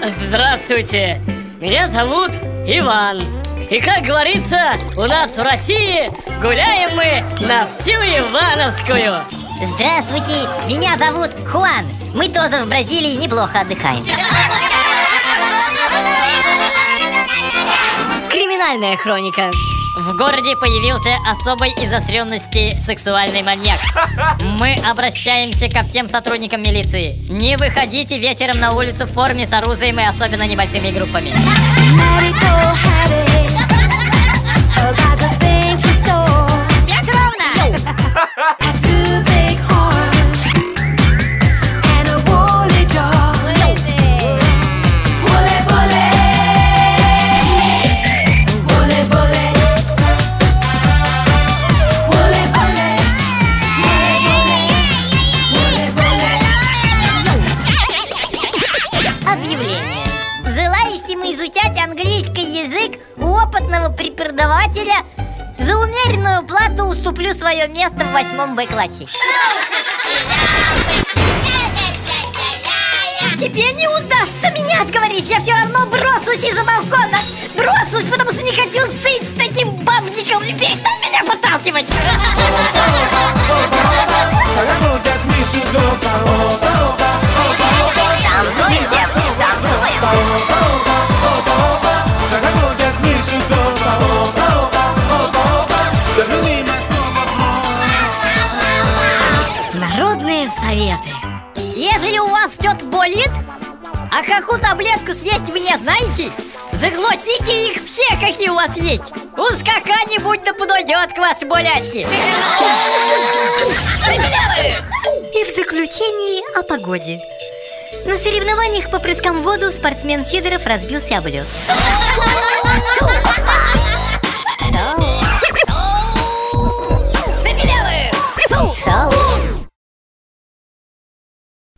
Здравствуйте! Меня зовут Иван. И как говорится, у нас в России гуляем мы на всю Ивановскую. Здравствуйте, меня зовут Хуан. Мы тоже в Бразилии неплохо отдыхаем. Криминальная хроника. В городе появился особой изостренности сексуальный маньяк. Мы обращаемся ко всем сотрудникам милиции. Не выходите вечером на улицу в форме с оружием и особенно небольшими группами. Желающим изучать английский язык у опытного преподавателя. За умеренную плату уступлю свое место в восьмом Б-классе. Тебе не удастся меня отговорить, я все равно бросусь из-за балкона. Бросусь, потому что не хочу жить с таким бабником. Перестань меня подталкивать советы. Если у вас что-то болит, а какую таблетку съесть вы не знаете, заглотите их все, какие у вас есть Уж какая-нибудь да подойдет к вашей болячке И в заключении о погоде на соревнованиях по прыскам в воду спортсмен Сидоров разбился об лед.